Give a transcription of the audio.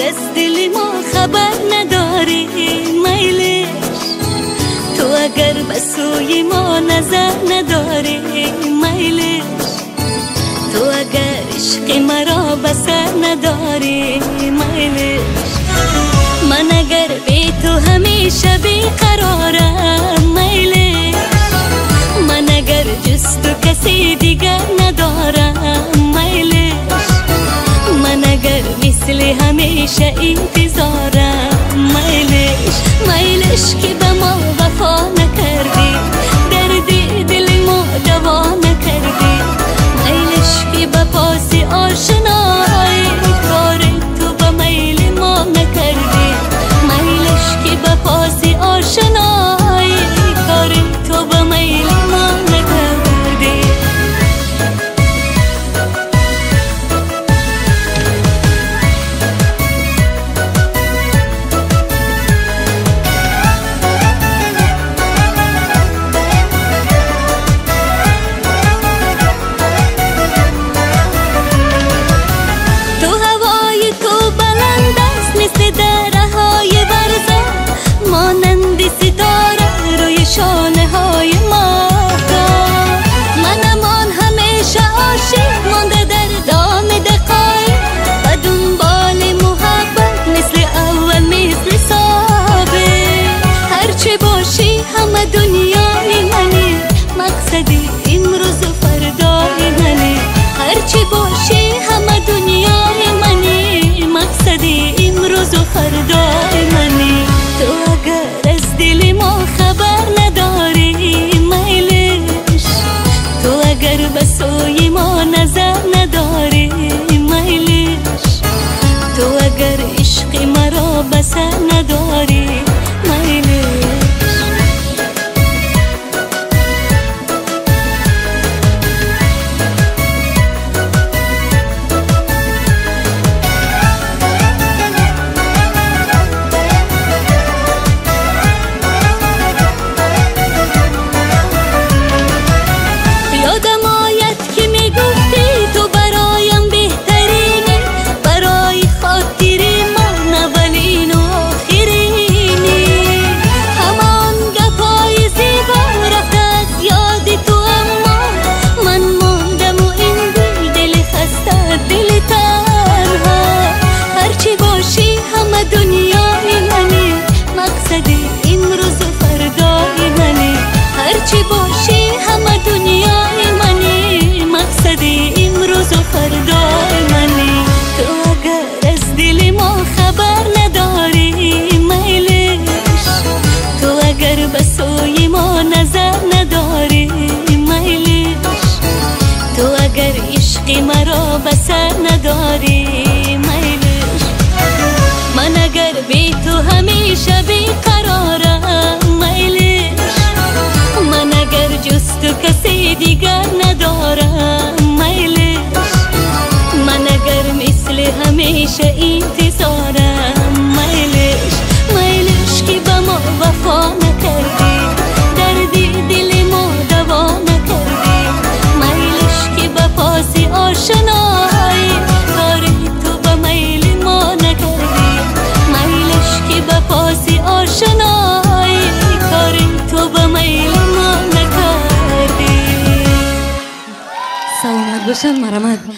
از دل ما خبر نداری میلش تو اگر به سوی ما نظر نداری میلش تو اگر عشق مرا به سر نداری میلش من اگر بی تو همیشه بی قرارم میلش من اگر جز تو کسی دیگر همیشه انتظارم مقصدی امروز و فردای منی. هرچی باشی همه دنیای منی. مقصدی امروز و فردای منی. تو اگر از دل ما خبر نداری میلش تو اگر به سوی ما نظر نداری میلش تو اگر عشق مرا بسر دیگر ندارم میلش من اگر مثل همیشه انتظارم میلش میلش که به ما وفا نکردی. دردی دل ما دوا نکردی. میلش که به پاس آشنایی ما نکردی سلامت باشن مرمت